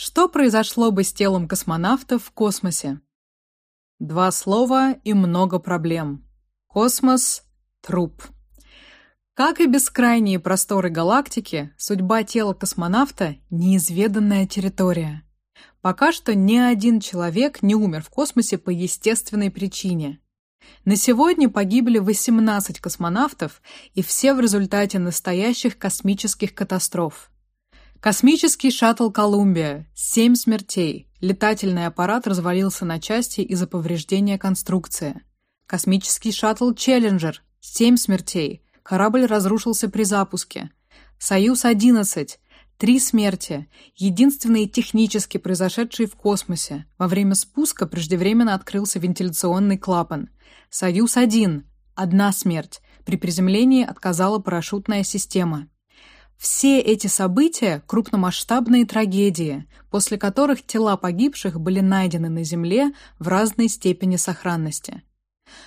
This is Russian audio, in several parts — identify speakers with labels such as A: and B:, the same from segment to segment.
A: Что произошло бы с телом космонавта в космосе? Два слова и много проблем. Космос — труп. Как и бескрайние просторы галактики, судьба тела космонавта — неизведанная территория. Пока что ни один человек не умер в космосе по естественной причине. На сегодня погибли 18 космонавтов, и все в результате настоящих космических катастроф. Космический шаттл «Колумбия» — семь смертей. Летательный аппарат развалился на части из-за повреждения конструкции. Космический шаттл «Челленджер» — семь смертей. Корабль разрушился при запуске. «Союз-11» Три смерти, единственные технически произошедшие в космосе. Во время спуска преждевременно открылся вентиляционный клапан. Союз-1. Одна смерть. При приземлении отказала парашютная система. Все эти события – крупномасштабные трагедии, после которых тела погибших были найдены на Земле в разной степени сохранности.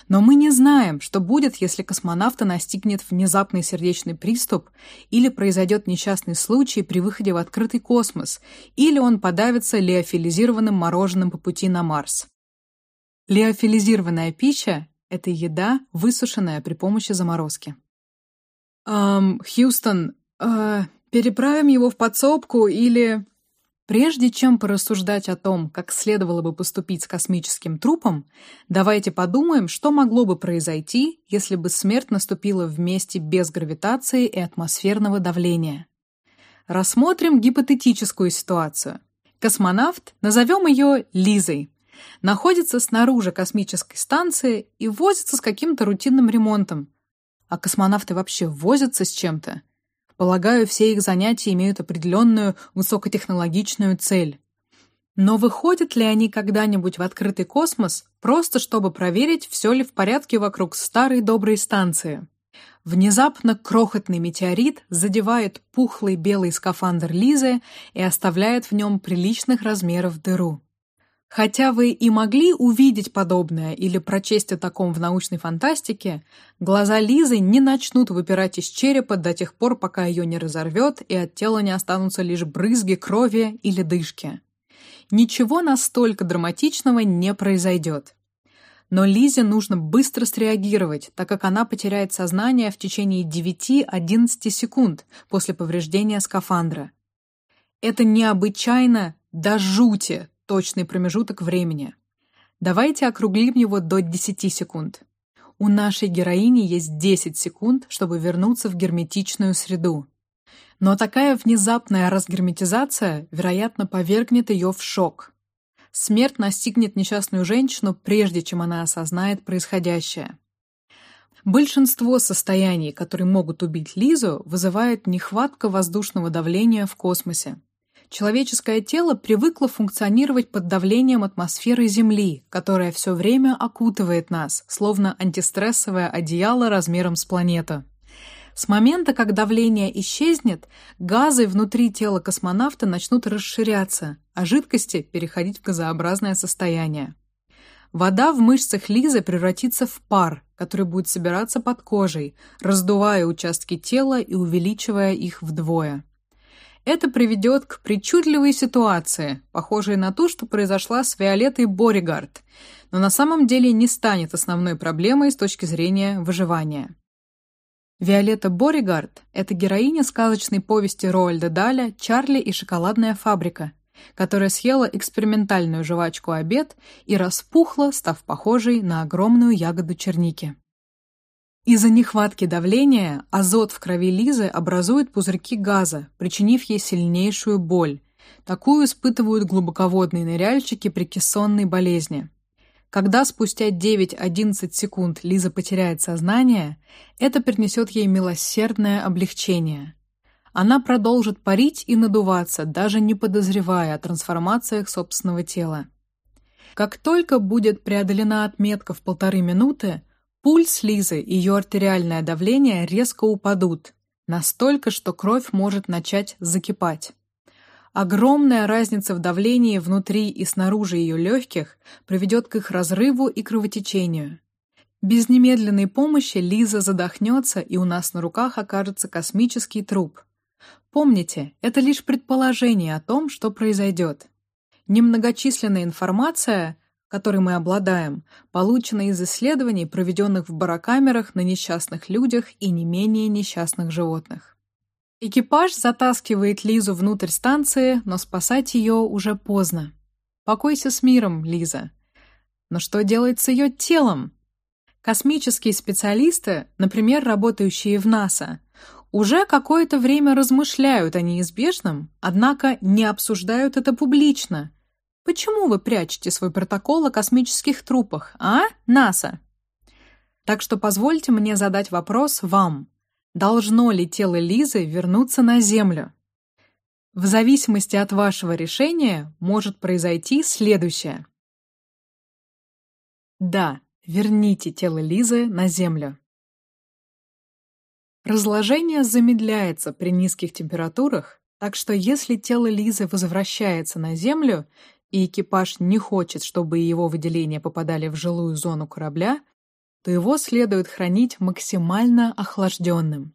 A: Но мы не знаем, что будет, если космонавта настигнет внезапный сердечный приступ или произойдет несчастный случай при выходе в открытый космос, или он подавится леофилизированным мороженым по пути на Марс. Леофилизированная пища – это еда, высушенная при помощи заморозки. «Эм, Хьюстон, э, переправим его в подсобку или...» Прежде чем порассуждать о том, как следовало бы поступить с космическим трупом, давайте подумаем, что могло бы произойти, если бы смерть наступила в месте без гравитации и атмосферного давления. Рассмотрим гипотетическую ситуацию. Космонавт, назовем ее Лизой, находится снаружи космической станции и возится с каким-то рутинным ремонтом. А космонавты вообще возятся с чем-то? Полагаю, все их занятия имеют определенную высокотехнологичную цель. Но выходят ли они когда-нибудь в открытый космос, просто чтобы проверить, все ли в порядке вокруг старой доброй станции? Внезапно крохотный метеорит задевает пухлый белый скафандр Лизы и оставляет в нем приличных размеров дыру. Хотя вы и могли увидеть подобное или прочесть о таком в научной фантастике, глаза Лизы не начнут выпирать из черепа до тех пор, пока ее не разорвет и от тела не останутся лишь брызги крови или дышки. Ничего настолько драматичного не произойдет. Но Лизе нужно быстро среагировать, так как она потеряет сознание в течение 9-11 секунд после повреждения скафандра. Это необычайно до жути точный промежуток времени. Давайте округлим его до 10 секунд. У нашей героини есть 10 секунд, чтобы вернуться в герметичную среду. Но такая внезапная разгерметизация, вероятно, повергнет ее в шок. Смерть настигнет несчастную женщину, прежде чем она осознает происходящее. Большинство состояний, которые могут убить Лизу, вызывает нехватка воздушного давления в космосе. Человеческое тело привыкло функционировать под давлением атмосферы Земли, которая все время окутывает нас, словно антистрессовое одеяло размером с планету. С момента, как давление исчезнет, газы внутри тела космонавта начнут расширяться, а жидкости переходить в газообразное состояние. Вода в мышцах Лизы превратится в пар, который будет собираться под кожей, раздувая участки тела и увеличивая их вдвое. Это приведет к причудливой ситуации, похожей на ту, что произошла с Виолеттой Боригард, но на самом деле не станет основной проблемой с точки зрения выживания. Виолетта Боригард – это героиня сказочной повести Роальда Даля «Чарли и шоколадная фабрика», которая съела экспериментальную жвачку обед и распухла, став похожей на огромную ягоду черники. Из-за нехватки давления азот в крови Лизы образует пузырьки газа, причинив ей сильнейшую боль. Такую испытывают глубоководные ныряльщики при кессонной болезни. Когда спустя 9-11 секунд Лиза потеряет сознание, это принесет ей милосердное облегчение. Она продолжит парить и надуваться, даже не подозревая о трансформациях собственного тела. Как только будет преодолена отметка в полторы минуты, Пульс Лизы и ее артериальное давление резко упадут, настолько, что кровь может начать закипать. Огромная разница в давлении внутри и снаружи ее легких приведет к их разрыву и кровотечению. Без немедленной помощи Лиза задохнется, и у нас на руках окажется космический труп. Помните, это лишь предположение о том, что произойдет. Немногочисленная информация, которой мы обладаем, получена из исследований, проведенных в барокамерах на несчастных людях и не менее несчастных животных. Экипаж затаскивает Лизу внутрь станции, но спасать ее уже поздно. Покойся с миром, Лиза. Но что делать с ее телом? Космические специалисты, например, работающие в НАСА, уже какое-то время размышляют о неизбежном, однако не обсуждают это публично. Почему вы прячете свой протокол о космических трупах, а, НАСА? Так что позвольте мне задать вопрос вам. Должно ли тело Лизы вернуться на Землю? В зависимости от вашего решения может произойти следующее. Да, верните тело Лизы на Землю. Разложение замедляется при низких температурах, так что если тело Лизы возвращается на Землю, и экипаж не хочет, чтобы его выделения попадали в жилую зону корабля, то его следует хранить максимально охлажденным.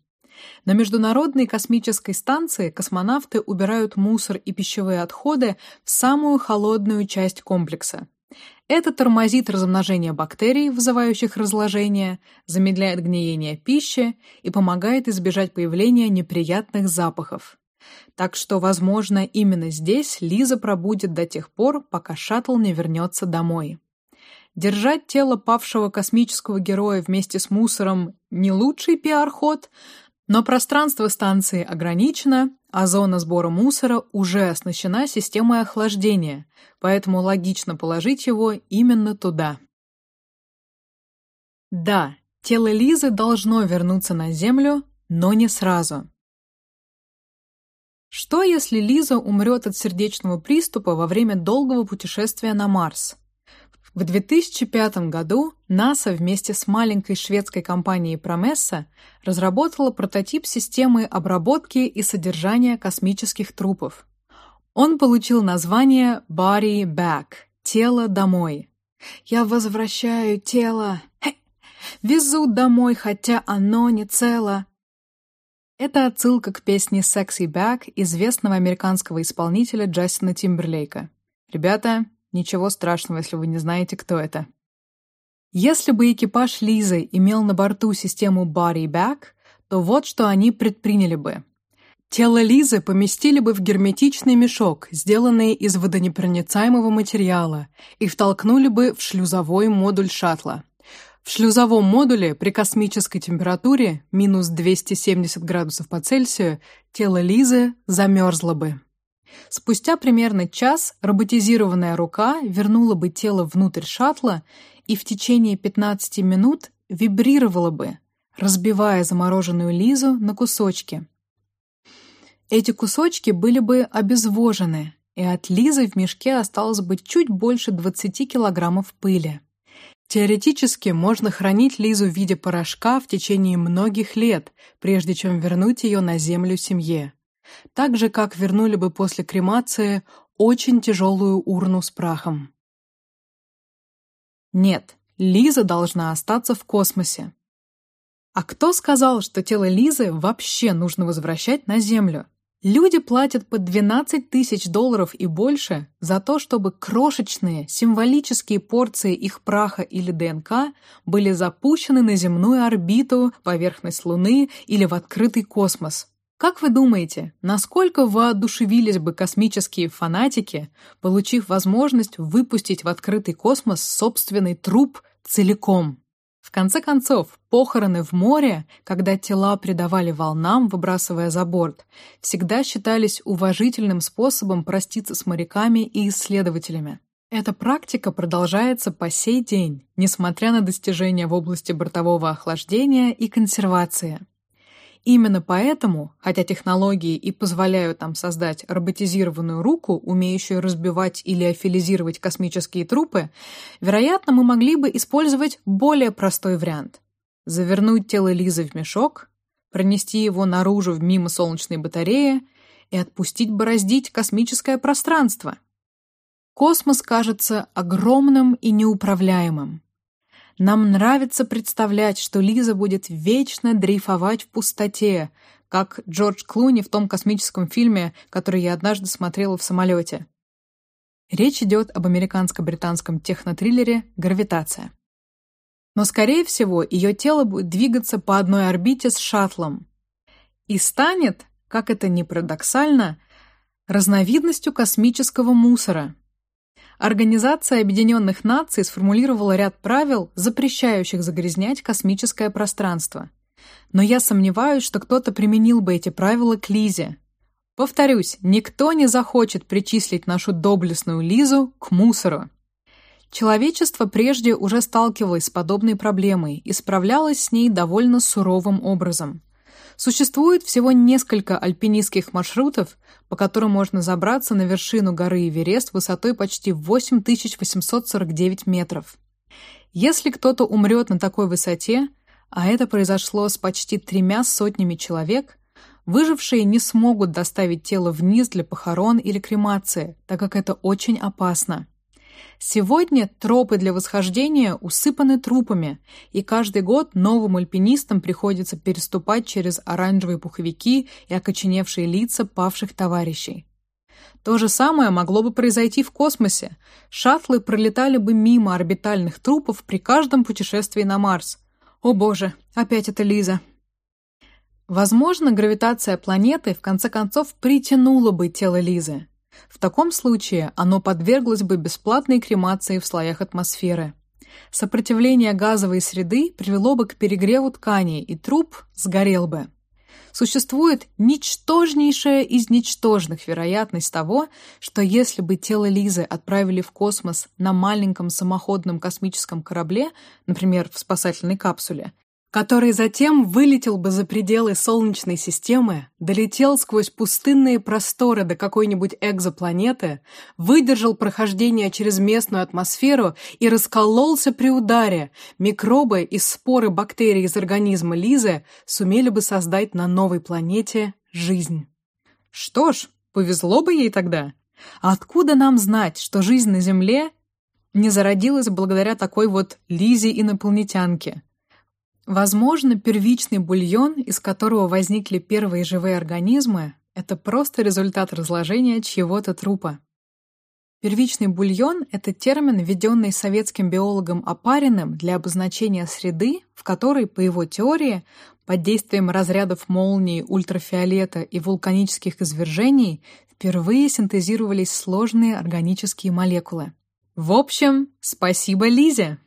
A: На Международной космической станции космонавты убирают мусор и пищевые отходы в самую холодную часть комплекса. Это тормозит размножение бактерий, вызывающих разложение, замедляет гниение пищи и помогает избежать появления неприятных запахов. Так что, возможно, именно здесь Лиза пробудет до тех пор, пока шаттл не вернется домой. Держать тело павшего космического героя вместе с мусором не лучший пиар-ход, но пространство станции ограничено, а зона сбора мусора уже оснащена системой охлаждения, поэтому логично положить его именно туда. Да, тело Лизы должно вернуться на Землю, но не сразу. Что, если Лиза умрет от сердечного приступа во время долгого путешествия на Марс? В 2005 году НАСА вместе с маленькой шведской компанией Promessa разработала прототип системы обработки и содержания космических трупов. Он получил название Body Back – тело домой. Я возвращаю тело. Хе! Везу домой, хотя оно не цело. Это отсылка к песне Sexy Back известного американского исполнителя Джастина Тимберлейка. Ребята, Ничего страшного, если вы не знаете, кто это. Если бы экипаж Лизы имел на борту систему Body Back, то вот что они предприняли бы. Тело Лизы поместили бы в герметичный мешок, сделанный из водонепроницаемого материала, и втолкнули бы в шлюзовой модуль шаттла. В шлюзовом модуле при космической температуре минус 270 градусов по Цельсию тело Лизы замерзло бы. Спустя примерно час роботизированная рука вернула бы тело внутрь шаттла и в течение 15 минут вибрировала бы, разбивая замороженную Лизу на кусочки. Эти кусочки были бы обезвожены, и от Лизы в мешке осталось бы чуть больше 20 килограммов пыли. Теоретически можно хранить Лизу в виде порошка в течение многих лет, прежде чем вернуть ее на землю семье так же, как вернули бы после кремации очень тяжелую урну с прахом. Нет, Лиза должна остаться в космосе. А кто сказал, что тело Лизы вообще нужно возвращать на Землю? Люди платят по 12 тысяч долларов и больше за то, чтобы крошечные символические порции их праха или ДНК были запущены на земную орбиту, поверхность Луны или в открытый космос. Как вы думаете, насколько воодушевились бы космические фанатики, получив возможность выпустить в открытый космос собственный труп целиком? В конце концов, похороны в море, когда тела предавали волнам, выбрасывая за борт, всегда считались уважительным способом проститься с моряками и исследователями. Эта практика продолжается по сей день, несмотря на достижения в области бортового охлаждения и консервации. Именно поэтому, хотя технологии и позволяют нам создать роботизированную руку, умеющую разбивать или афилизировать космические трупы, вероятно, мы могли бы использовать более простой вариант. Завернуть тело Лизы в мешок, пронести его наружу мимо солнечной батареи и отпустить бороздить космическое пространство. Космос кажется огромным и неуправляемым. Нам нравится представлять, что Лиза будет вечно дрейфовать в пустоте, как Джордж Клуни в том космическом фильме, который я однажды смотрела в самолете. Речь идет об американско-британском технотриллере «Гравитация». Но, скорее всего, ее тело будет двигаться по одной орбите с шаттлом и станет, как это ни парадоксально, разновидностью космического мусора. Организация Объединенных Наций сформулировала ряд правил, запрещающих загрязнять космическое пространство. Но я сомневаюсь, что кто-то применил бы эти правила к Лизе. Повторюсь, никто не захочет причислить нашу доблестную Лизу к мусору. Человечество прежде уже сталкивалось с подобной проблемой и справлялось с ней довольно суровым образом. Существует всего несколько альпинистских маршрутов, по которым можно забраться на вершину горы Эверест высотой почти 8849 метров. Если кто-то умрет на такой высоте, а это произошло с почти тремя сотнями человек, выжившие не смогут доставить тело вниз для похорон или кремации, так как это очень опасно. Сегодня тропы для восхождения усыпаны трупами, и каждый год новым альпинистам приходится переступать через оранжевые пуховики и окоченевшие лица павших товарищей. То же самое могло бы произойти в космосе. Шаттлы пролетали бы мимо орбитальных трупов при каждом путешествии на Марс. О боже, опять это Лиза. Возможно, гравитация планеты в конце концов притянула бы тело Лизы. В таком случае оно подверглось бы бесплатной кремации в слоях атмосферы. Сопротивление газовой среды привело бы к перегреву тканей, и труп сгорел бы. Существует ничтожнейшая из ничтожных вероятность того, что если бы тело Лизы отправили в космос на маленьком самоходном космическом корабле, например, в спасательной капсуле, который затем вылетел бы за пределы Солнечной системы, долетел сквозь пустынные просторы до какой-нибудь экзопланеты, выдержал прохождение через местную атмосферу и раскололся при ударе, микробы и споры бактерий из организма Лизы сумели бы создать на новой планете жизнь. Что ж, повезло бы ей тогда. Откуда нам знать, что жизнь на Земле не зародилась благодаря такой вот Лизе-инопланетянке? Возможно, первичный бульон, из которого возникли первые живые организмы, это просто результат разложения чьего-то трупа. Первичный бульон – это термин, введенный советским биологом Опариным для обозначения среды, в которой, по его теории, под действием разрядов молнии, ультрафиолета и вулканических извержений впервые синтезировались сложные органические молекулы. В общем, спасибо Лизе!